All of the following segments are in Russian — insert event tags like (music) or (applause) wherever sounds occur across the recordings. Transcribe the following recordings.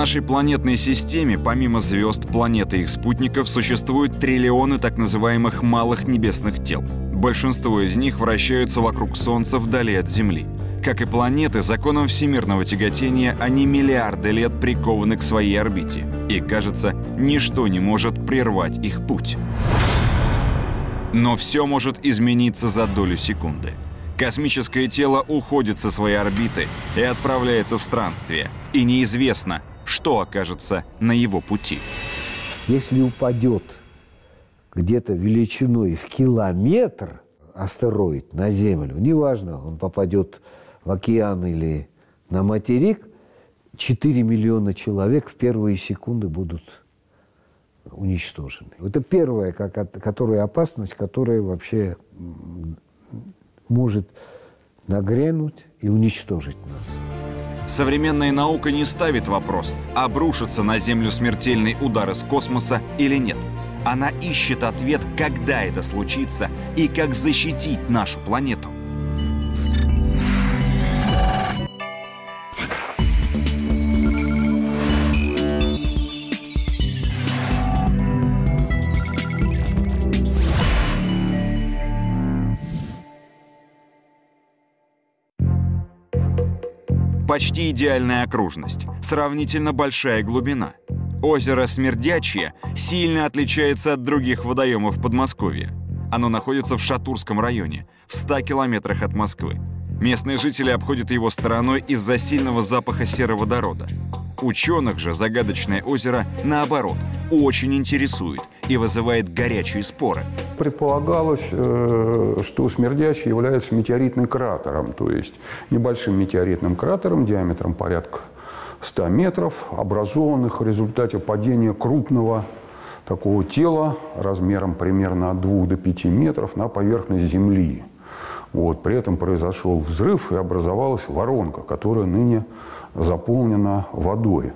нашей планетной системе, помимо звезд, планет и их спутников, существуют триллионы так называемых малых небесных тел. Большинство из них вращаются вокруг Солнца вдали от Земли. Как и планеты, законом всемирного тяготения они миллиарды лет прикованы к своей орбите. И, кажется, ничто не может прервать их путь. Но все может измениться за долю секунды. Космическое тело уходит со своей орбиты и отправляется в странствие. И неизвестно, что окажется на его пути. Если упадет где-то величиной в километр астероид на Землю, неважно, он попадет в океан или на материк, 4 миллиона человек в первые секунды будут уничтожены. Это первая которая опасность, которая вообще может нагрянуть и уничтожить нас. Современная наука не ставит вопрос, обрушится на Землю смертельный удар из космоса или нет. Она ищет ответ, когда это случится и как защитить нашу планету. Почти идеальная окружность, сравнительно большая глубина. Озеро Смердячье сильно отличается от других водоемов Подмосковья. Оно находится в Шатурском районе, в 100 километрах от Москвы. Местные жители обходят его стороной из-за сильного запаха сероводорода. Ученых же загадочное озеро, наоборот, очень интересует и вызывает горячие споры. Предполагалось, э, что Смердячий является метеоритным кратером, то есть небольшим метеоритным кратером диаметром порядка 100 метров, образованных в результате падения крупного такого тела размером примерно от 2 до 5 метров на поверхность Земли. Вот. При этом произошел взрыв и образовалась воронка, которая ныне заполнена водой.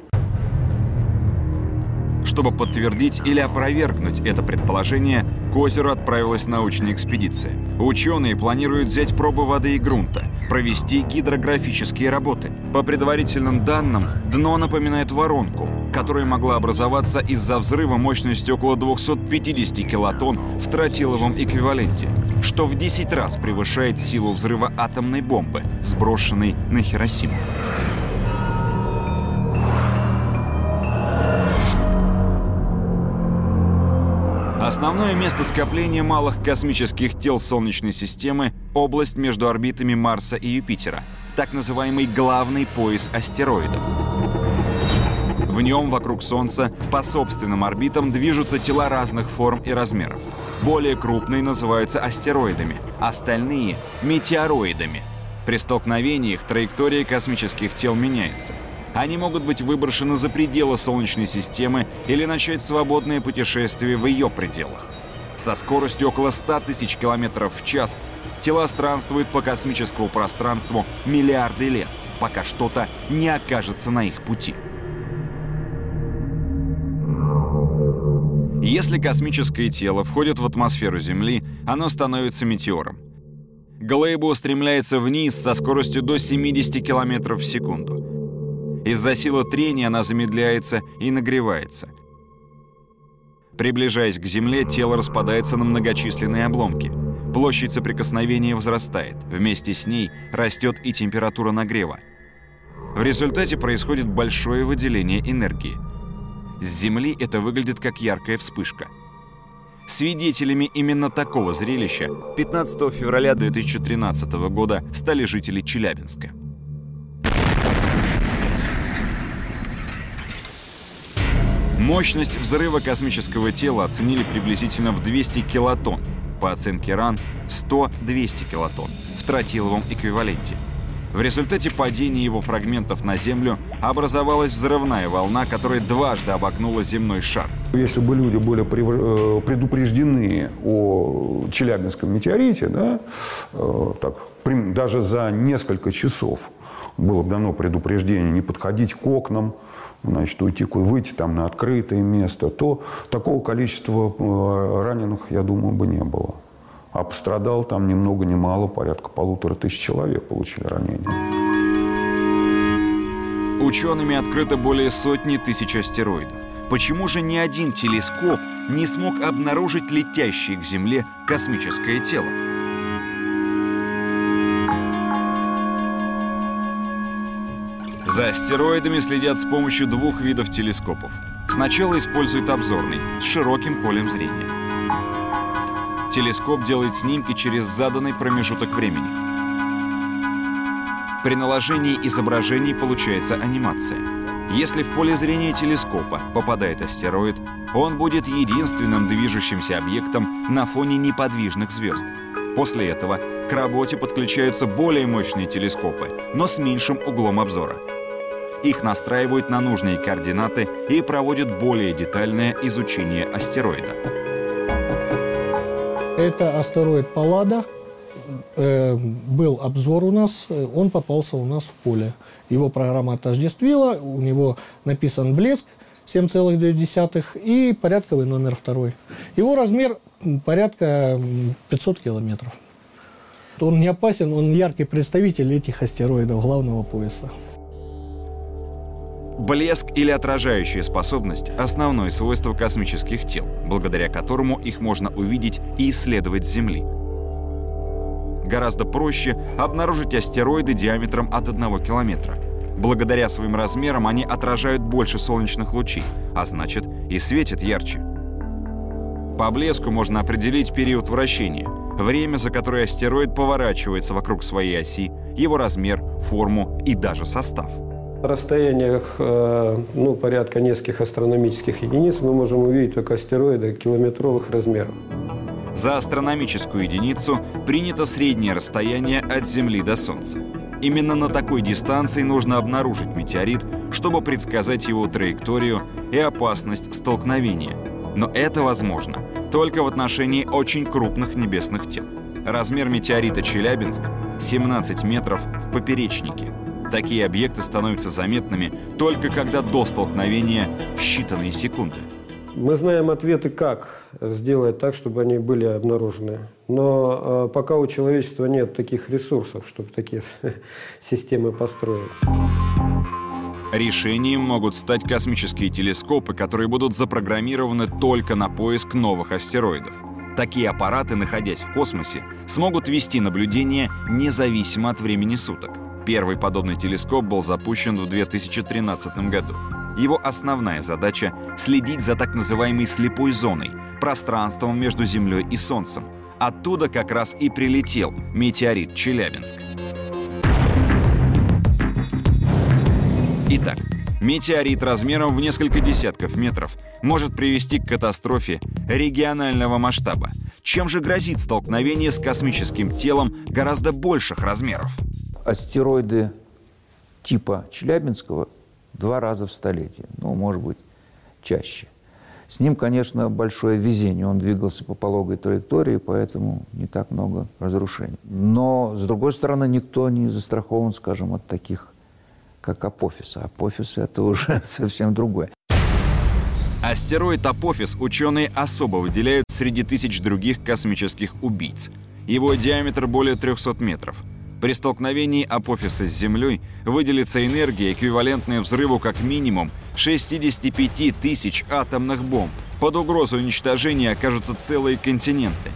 Чтобы подтвердить или опровергнуть это предположение, к озеру отправилась научная экспедиция. Ученые планируют взять пробы воды и грунта, провести гидрографические работы. По предварительным данным, дно напоминает воронку, которая могла образоваться из-за взрыва мощностью около 250 килотонн в тротиловом эквиваленте, что в 10 раз превышает силу взрыва атомной бомбы, сброшенной на Хиросиму. Основное место скопления малых космических тел Солнечной системы – область между орбитами Марса и Юпитера, так называемый главный пояс астероидов. В нем вокруг Солнца по собственным орбитам движутся тела разных форм и размеров. Более крупные называются астероидами, остальные – метеороидами. При столкновении их траектория космических тел меняется – они могут быть выброшены за пределы Солнечной системы или начать свободное путешествие в ее пределах. Со скоростью около 100 тысяч километров в час тела странствуют по космическому пространству миллиарды лет, пока что-то не окажется на их пути. Если космическое тело входит в атмосферу Земли, оно становится метеором. Глэйба устремляется вниз со скоростью до 70 км в секунду. Из-за силы трения она замедляется и нагревается. Приближаясь к Земле, тело распадается на многочисленные обломки. Площадь соприкосновения возрастает. Вместе с ней растет и температура нагрева. В результате происходит большое выделение энергии. С Земли это выглядит как яркая вспышка. Свидетелями именно такого зрелища 15 февраля 2013 года стали жители Челябинска. Мощность взрыва космического тела оценили приблизительно в 200 килотонн. По оценке РАН 100-200 килотонн в тротиловом эквиваленте. В результате падения его фрагментов на Землю образовалась взрывная волна, которая дважды обогнула земной шар. Если бы люди были э, предупреждены о Челябинском метеорите, да, э, так, даже за несколько часов было бы дано предупреждение не подходить к окнам, значит, уйти, выйти там на открытое место, то такого количества э, раненых, я думаю, бы не было. А пострадал там ни много ни мало, порядка полутора тысяч человек получили ранения. Учеными открыто более сотни тысяч астероидов. Почему же ни один телескоп не смог обнаружить летящее к Земле космическое тело? За астероидами следят с помощью двух видов телескопов. Сначала используют обзорный, с широким полем зрения. Телескоп делает снимки через заданный промежуток времени. При наложении изображений получается анимация. Если в поле зрения телескопа попадает астероид, он будет единственным движущимся объектом на фоне неподвижных звезд. После этого к работе подключаются более мощные телескопы, но с меньшим углом обзора. Их настраивают на нужные координаты и проводят более детальное изучение астероида. Это астероид Паллада. Э, был обзор у нас, он попался у нас в поле. Его программа отождествила, у него написан блеск 7,2 и порядковый номер второй. Его размер порядка 500 километров. Он не опасен, он яркий представитель этих астероидов главного пояса. Блеск или отражающая способность – основное свойство космических тел, благодаря которому их можно увидеть и исследовать с Земли. Гораздо проще обнаружить астероиды диаметром от 1 километра. Благодаря своим размерам они отражают больше солнечных лучей, а значит и светят ярче. По блеску можно определить период вращения, время, за которое астероид поворачивается вокруг своей оси, его размер, форму и даже состав – расстояниях э, ну, порядка нескольких астрономических единиц мы можем увидеть только астероиды километровых размеров. За астрономическую единицу принято среднее расстояние от Земли до Солнца. Именно на такой дистанции нужно обнаружить метеорит, чтобы предсказать его траекторию и опасность столкновения. Но это возможно только в отношении очень крупных небесных тел. Размер метеорита Челябинск — 17 метров в поперечнике — Такие объекты становятся заметными только когда до столкновения считанные секунды. Мы знаем ответы, как сделать так, чтобы они были обнаружены. Но э, пока у человечества нет таких ресурсов, чтобы такие (laughs) системы построить. Решением могут стать космические телескопы, которые будут запрограммированы только на поиск новых астероидов. Такие аппараты, находясь в космосе, смогут вести наблюдение независимо от времени суток. Первый подобный телескоп был запущен в 2013 году. Его основная задача — следить за так называемой слепой зоной, пространством между Землей и Солнцем. Оттуда как раз и прилетел метеорит Челябинск. Итак, метеорит размером в несколько десятков метров может привести к катастрофе регионального масштаба. Чем же грозит столкновение с космическим телом гораздо больших размеров? Астероиды типа Челябинского два раза в столетие, ну, может быть, чаще. С ним, конечно, большое везение. Он двигался по пологой траектории, поэтому не так много разрушений. Но, с другой стороны, никто не застрахован, скажем, от таких, как Апофис. А Апофис – это уже (laughs) совсем другое. Астероид Апофис ученые особо выделяют среди тысяч других космических убийц. Его диаметр более 300 метров – при столкновении апофиса с Землей выделится энергия, эквивалентная взрыву как минимум 65 тысяч атомных бомб. Под угрозой уничтожения окажутся целые континенты.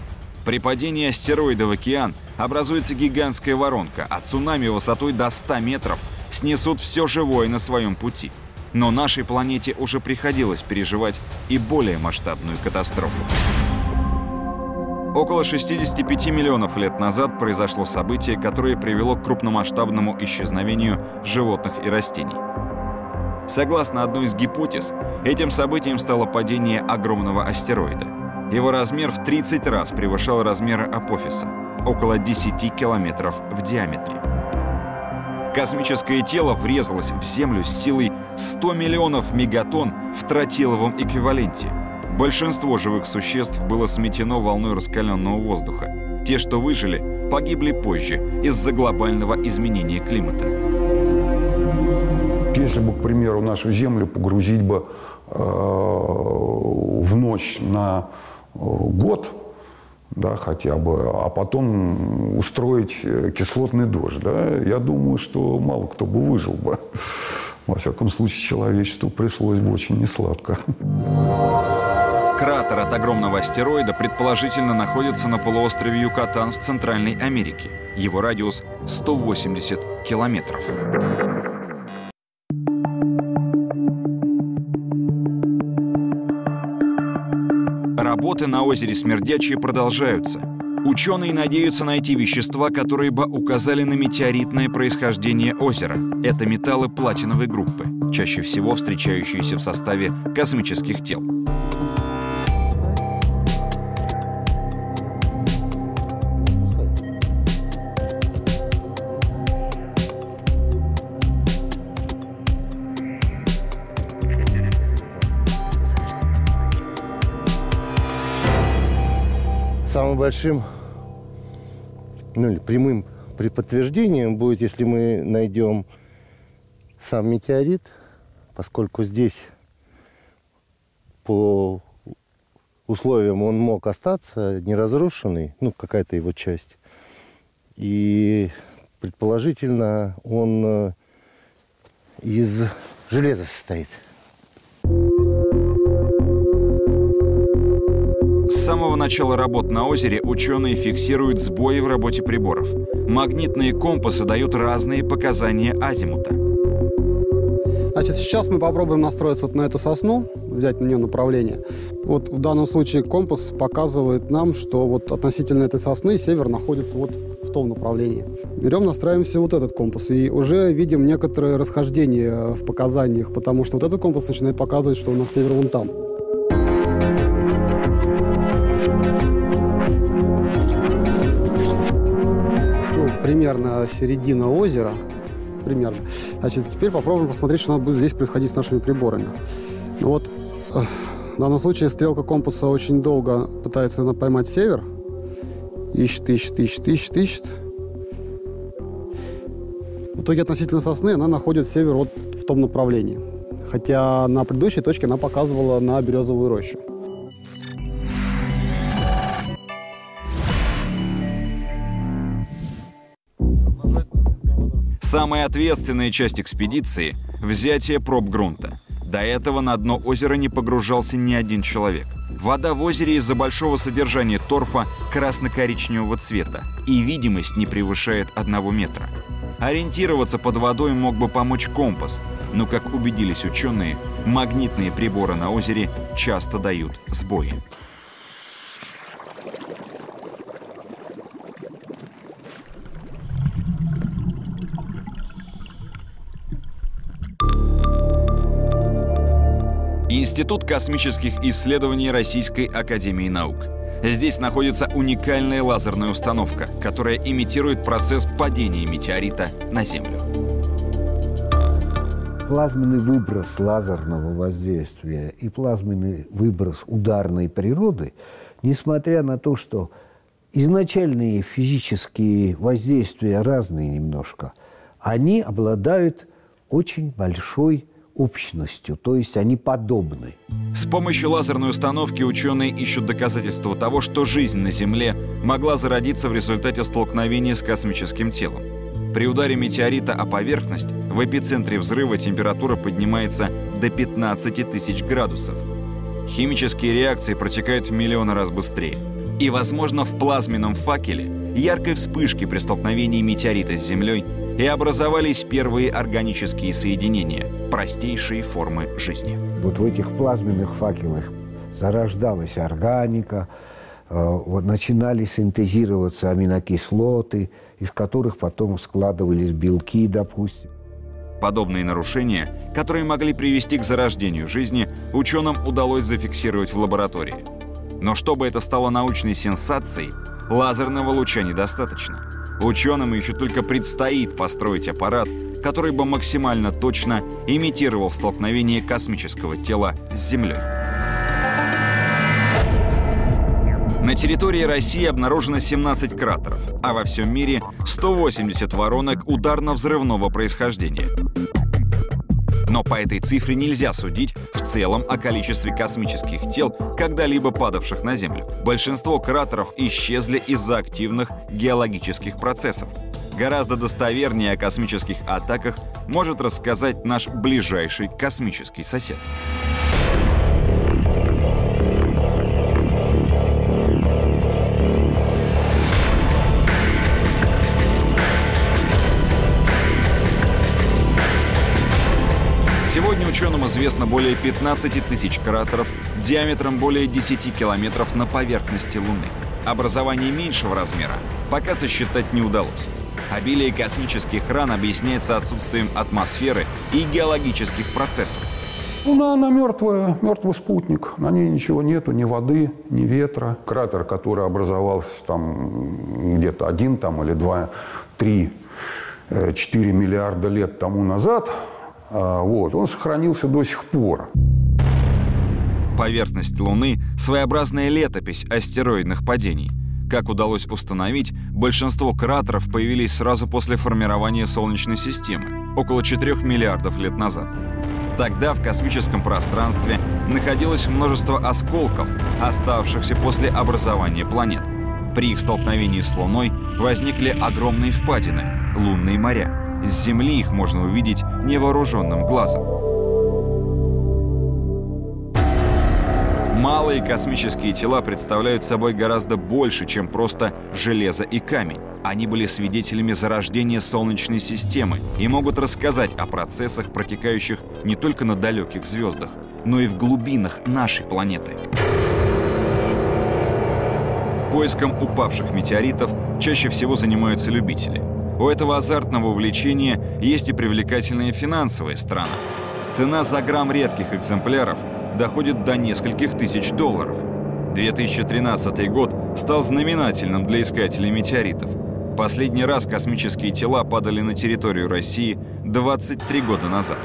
При падении астероида в океан образуется гигантская воронка, а цунами высотой до 100 метров снесут все живое на своем пути. Но нашей планете уже приходилось переживать и более масштабную катастрофу. Около 65 миллионов лет назад произошло событие, которое привело к крупномасштабному исчезновению животных и растений. Согласно одной из гипотез, этим событием стало падение огромного астероида. Его размер в 30 раз превышал размеры Апофиса, около 10 километров в диаметре. Космическое тело врезалось в Землю с силой 100 миллионов мегатонн в тротиловом эквиваленте – Большинство живых существ было сметено волной раскаленного воздуха. Те, что выжили, погибли позже из-за глобального изменения климата. Если бы, к примеру, нашу Землю погрузить бы э, в ночь на э, год, да, хотя бы, а потом устроить кислотный дождь, да, я думаю, что мало кто бы выжил бы. во всяком случае, человечеству пришлось бы очень несладко. Кратер от огромного астероида предположительно находится на полуострове Юкатан в Центральной Америке. Его радиус 180 километров. Работы на озере Смердячие продолжаются. Ученые надеются найти вещества, которые бы указали на метеоритное происхождение озера. Это металлы платиновой группы, чаще всего встречающиеся в составе космических тел. Большим, ну или прямым при подтверждением будет, если мы найдем сам метеорит, поскольку здесь по условиям он мог остаться неразрушенный, ну какая-то его часть. И предположительно он э, из железа состоит. С самого начала работ на озере ученые фиксируют сбои в работе приборов. Магнитные компасы дают разные показания азимута. Значит, сейчас мы попробуем настроиться вот на эту сосну, взять на нее направление. Вот в данном случае компас показывает нам, что вот относительно этой сосны север находится вот в том направлении. Берем, настраиваемся вот этот компас и уже видим некоторые расхождения в показаниях, потому что вот этот компас начинает показывать, что у нас север вон там. Середина озера, примерно. Значит, теперь попробуем посмотреть, что будет здесь происходить с нашими приборами. Ну вот, в данном случае стрелка компаса очень долго пытается поймать север. Ищет, ищет, ищет, ищет, ищет. В итоге относительно сосны она находит север вот в том направлении. Хотя на предыдущей точке она показывала на березовую рощу. Ответственная часть экспедиции – взятие проб грунта. До этого на дно озера не погружался ни один человек. Вода в озере из-за большого содержания торфа красно-коричневого цвета, и видимость не превышает одного метра. Ориентироваться под водой мог бы помочь компас, но, как убедились ученые, магнитные приборы на озере часто дают сбои. Институт космических исследований Российской Академии Наук. Здесь находится уникальная лазерная установка, которая имитирует процесс падения метеорита на Землю. Плазменный выброс лазерного воздействия и плазменный выброс ударной природы, несмотря на то, что изначальные физические воздействия разные немножко, они обладают очень большой общностью, то есть они подобны. С помощью лазерной установки ученые ищут доказательства того, что жизнь на Земле могла зародиться в результате столкновения с космическим телом. При ударе метеорита о поверхность в эпицентре взрыва температура поднимается до 15 тысяч градусов. Химические реакции протекают в миллионы раз быстрее. И, возможно, в плазменном факеле, яркой вспышке при столкновении метеорита с Землей и образовались первые органические соединения, простейшие формы жизни. Вот в этих плазменных факелах зарождалась органика, э, вот начинали синтезироваться аминокислоты, из которых потом складывались белки, допустим. Подобные нарушения, которые могли привести к зарождению жизни, ученым удалось зафиксировать в лаборатории. Но чтобы это стало научной сенсацией, лазерного луча недостаточно. Ученым еще только предстоит построить аппарат, который бы максимально точно имитировал столкновение космического тела с Землей. На территории России обнаружено 17 кратеров, а во всем мире 180 воронок ударно-взрывного происхождения. Но по этой цифре нельзя судить в целом о количестве космических тел, когда-либо падавших на Землю. Большинство кратеров исчезли из-за активных геологических процессов. Гораздо достовернее о космических атаках может рассказать наш ближайший космический сосед. Ученым известно более 15 тысяч кратеров диаметром более 10 километров на поверхности Луны. Образование меньшего размера пока сосчитать не удалось. Обилие космических ран объясняется отсутствием атмосферы и геологических процессов. Луна, она мертвая, мертвый спутник. На ней ничего нету, ни воды, ни ветра. Кратер, который образовался там где-то один там, или два, три, э, четыре миллиарда лет тому назад, вот, он сохранился до сих пор. Поверхность Луны – своеобразная летопись астероидных падений. Как удалось установить, большинство кратеров появились сразу после формирования Солнечной системы, около 4 миллиардов лет назад. Тогда в космическом пространстве находилось множество осколков, оставшихся после образования планет. При их столкновении с Луной возникли огромные впадины – лунные моря – с Земли их можно увидеть невооруженным глазом. Малые космические тела представляют собой гораздо больше, чем просто железо и камень. Они были свидетелями зарождения Солнечной системы и могут рассказать о процессах, протекающих не только на далеких звездах, но и в глубинах нашей планеты. Поиском упавших метеоритов чаще всего занимаются любители – у этого азартного увлечения есть и привлекательная финансовая сторона. Цена за грамм редких экземпляров доходит до нескольких тысяч долларов. 2013 год стал знаменательным для искателей метеоритов. Последний раз космические тела падали на территорию России 23 года назад.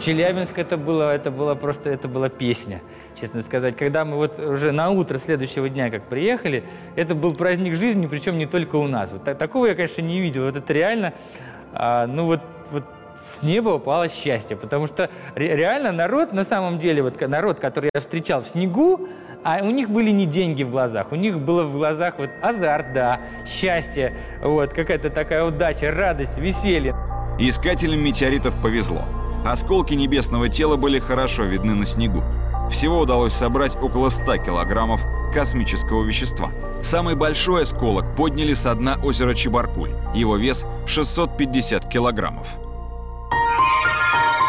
Челябинск это было, это было просто, это была песня, честно сказать. Когда мы вот уже на утро следующего дня как приехали, это был праздник жизни, причем не только у нас. Вот такого я, конечно, не видел. Вот это реально, а, ну вот, вот с неба упало счастье, потому что реально народ, на самом деле, вот народ, который я встречал в снегу, а у них были не деньги в глазах, у них было в глазах вот азарт, да, счастье, вот какая-то такая удача, радость, веселье. Искателям метеоритов повезло. Осколки небесного тела были хорошо видны на снегу. Всего удалось собрать около 100 килограммов космического вещества. Самый большой осколок подняли со дна озера Чебаркуль. Его вес 650 килограммов.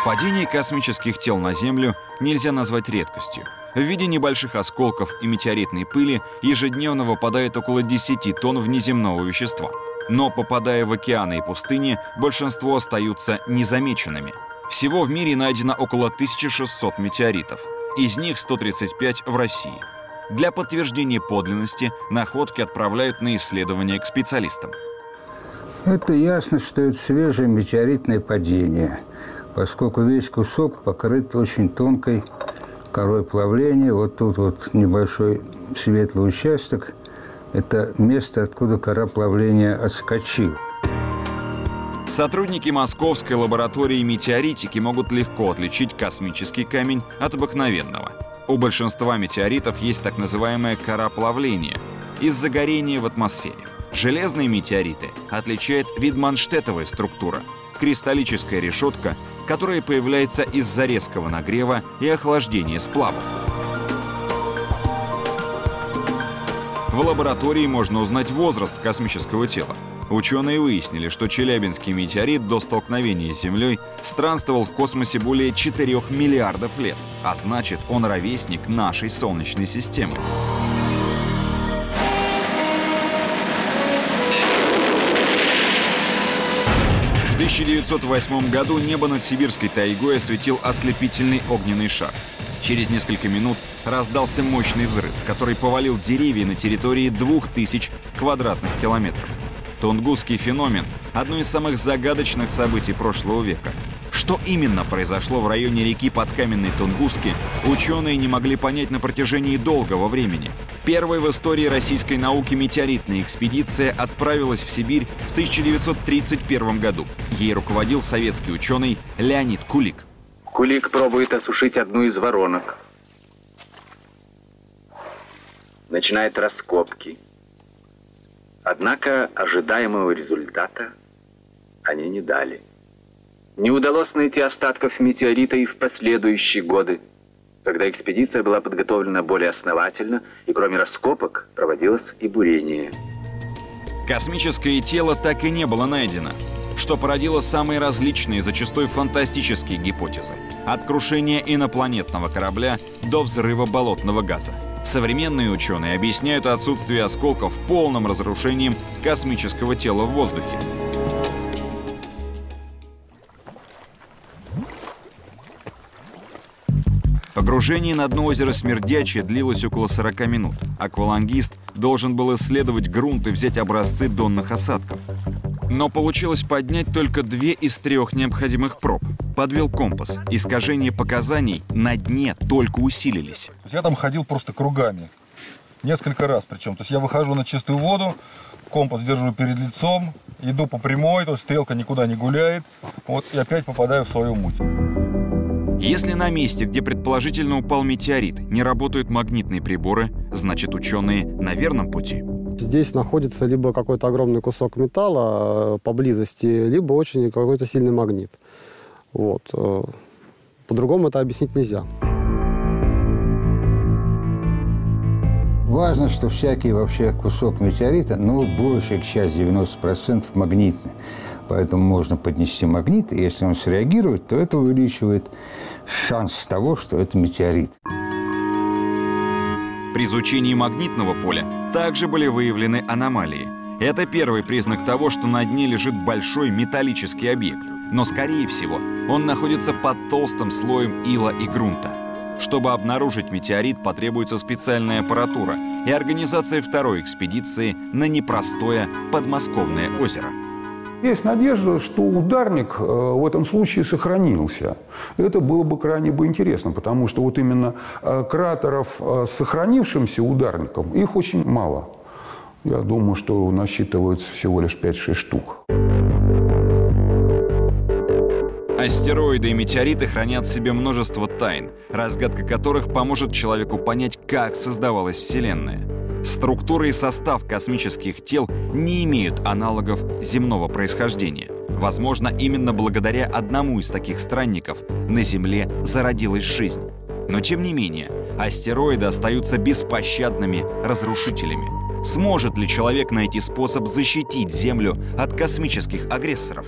Падение космических тел на Землю нельзя назвать редкостью. В виде небольших осколков и метеоритной пыли ежедневно выпадает около 10 тонн внеземного вещества. Но попадая в океаны и пустыни, большинство остаются незамеченными – всего в мире найдено около 1600 метеоритов. Из них 135 в России. Для подтверждения подлинности находки отправляют на исследования к специалистам. Это ясно, что это свежее метеоритное падение, поскольку весь кусок покрыт очень тонкой корой плавления. Вот тут вот небольшой светлый участок – это место, откуда кора плавления отскочила. Сотрудники Московской лаборатории метеоритики могут легко отличить космический камень от обыкновенного. У большинства метеоритов есть так называемая кора плавления из-за горения в атмосфере. Железные метеориты отличает видманштетовая структура – кристаллическая решетка, которая появляется из-за резкого нагрева и охлаждения сплавов. В лаборатории можно узнать возраст космического тела. Ученые выяснили, что Челябинский метеорит до столкновения с Землей странствовал в космосе более 4 миллиардов лет, а значит, он ровесник нашей Солнечной системы. 1908 году небо над сибирской тайгой осветил ослепительный огненный шар. Через несколько минут раздался мощный взрыв, который повалил деревья на территории 2000 квадратных километров. Тунгусский феномен – одно из самых загадочных событий прошлого века. Что именно произошло в районе реки Подкаменной Тунгуски, ученые не могли понять на протяжении долгого времени. Первой в истории российской науки метеоритная экспедиция отправилась в Сибирь в 1931 году. Ей руководил советский ученый Леонид Кулик. Кулик пробует осушить одну из воронок. Начинает раскопки. Однако ожидаемого результата они не дали. Не удалось найти остатков метеорита и в последующие годы, когда экспедиция была подготовлена более основательно, и кроме раскопок проводилось и бурение. Космическое тело так и не было найдено, что породило самые различные, зачастую фантастические гипотезы. От крушения инопланетного корабля до взрыва болотного газа. Современные ученые объясняют отсутствие осколков полным разрушением космического тела в воздухе. Погружение на дно озера Смердячье длилось около 40 минут. Аквалангист должен был исследовать грунт и взять образцы донных осадков. Но получилось поднять только две из трех необходимых проб. Подвел компас. Искажения показаний на дне только усилились. Я там ходил просто кругами. Несколько раз причем. То есть я выхожу на чистую воду, компас держу перед лицом, иду по прямой, то есть стрелка никуда не гуляет. Вот и опять попадаю в свою муть. Если на месте, где предположительно упал метеорит, не работают магнитные приборы, значит ученые на верном пути. Здесь находится либо какой-то огромный кусок металла э, поблизости, либо очень какой-то сильный магнит. Вот. Э, по-другому это объяснить нельзя. Важно, что всякий вообще кусок метеорита, ну, большая часть, 90% магнитный. Поэтому можно поднести магнит, и если он среагирует, то это увеличивает шанс того, что это метеорит. При изучении магнитного поля также были выявлены аномалии. Это первый признак того, что на дне лежит большой металлический объект. Но, скорее всего, он находится под толстым слоем ила и грунта. Чтобы обнаружить метеорит, потребуется специальная аппаратура и организация второй экспедиции на непростое подмосковное озеро. Есть надежда, что ударник э, в этом случае сохранился. Это было бы крайне бы интересно, потому что вот именно э, кратеров э, с сохранившимся ударником, их очень мало. Я думаю, что насчитывается всего лишь 5-6 штук. Астероиды и метеориты хранят в себе множество тайн, разгадка которых поможет человеку понять, как создавалась Вселенная. Структура и состав космических тел не имеют аналогов земного происхождения. Возможно, именно благодаря одному из таких странников на Земле зародилась жизнь. Но тем не менее, астероиды остаются беспощадными разрушителями. Сможет ли человек найти способ защитить Землю от космических агрессоров?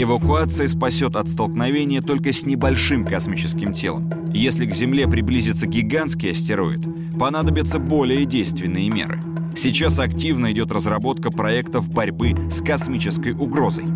Эвакуация спасет от столкновения только с небольшим космическим телом. Если к Земле приблизится гигантский астероид, понадобятся более действенные меры. Сейчас активно идет разработка проектов борьбы с космической угрозой.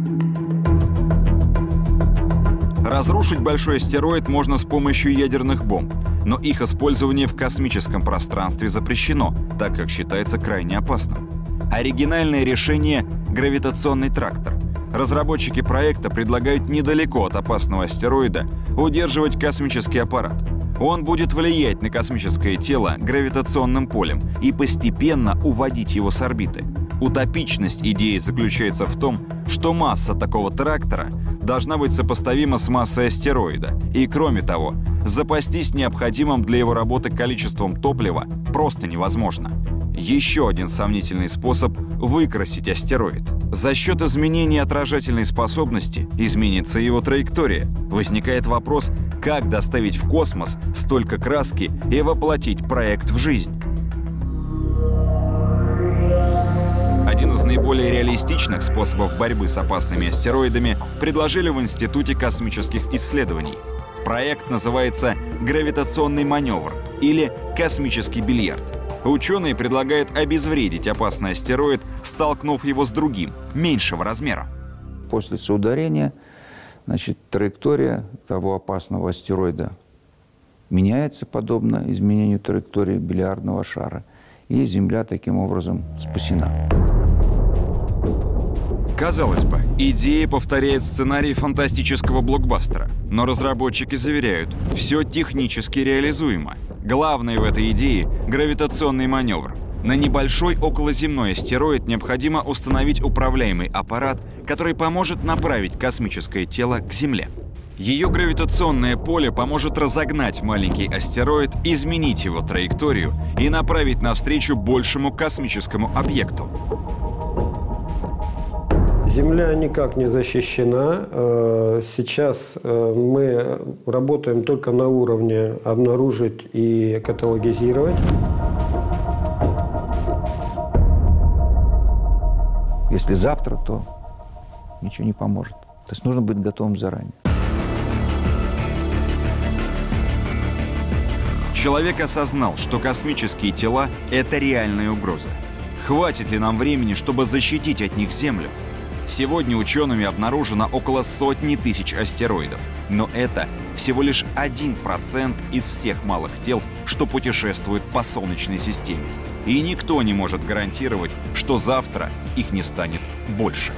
Разрушить большой астероид можно с помощью ядерных бомб, но их использование в космическом пространстве запрещено, так как считается крайне опасным. Оригинальное решение — гравитационный трактор. Разработчики проекта предлагают недалеко от опасного астероида удерживать космический аппарат. Он будет влиять на космическое тело гравитационным полем и постепенно уводить его с орбиты. Утопичность идеи заключается в том, что масса такого трактора должна быть сопоставима с массой астероида. И кроме того, запастись необходимым для его работы количеством топлива просто невозможно. Еще один сомнительный способ выкрасить астероид. За счет изменения отражательной способности изменится его траектория. Возникает вопрос, как доставить в космос столько краски и воплотить проект в жизнь. Один из наиболее реалистичных способов борьбы с опасными астероидами предложили в Институте космических исследований. Проект называется «Гравитационный маневр» или «Космический бильярд». Ученые предлагают обезвредить опасный астероид, столкнув его с другим, меньшего размера. После соударения значит, траектория того опасного астероида меняется подобно изменению траектории бильярдного шара. И Земля таким образом спасена. Казалось бы, идея повторяет сценарий фантастического блокбастера. Но разработчики заверяют, все технически реализуемо. Главное в этой идее – гравитационный маневр. На небольшой околоземной астероид необходимо установить управляемый аппарат, который поможет направить космическое тело к Земле. Ее гравитационное поле поможет разогнать маленький астероид, изменить его траекторию и направить навстречу большему космическому объекту. Земля никак не защищена. Э, сейчас э, мы работаем только на уровне обнаружить и каталогизировать. Если завтра, то ничего не поможет. То есть нужно быть готовым заранее. Человек осознал, что космические тела — это реальная угроза. Хватит ли нам времени, чтобы защитить от них Землю? Сегодня учеными обнаружено около сотни тысяч астероидов. Но это всего лишь 1% из всех малых тел, что путешествуют по Солнечной системе. И никто не может гарантировать, что завтра их не станет больше.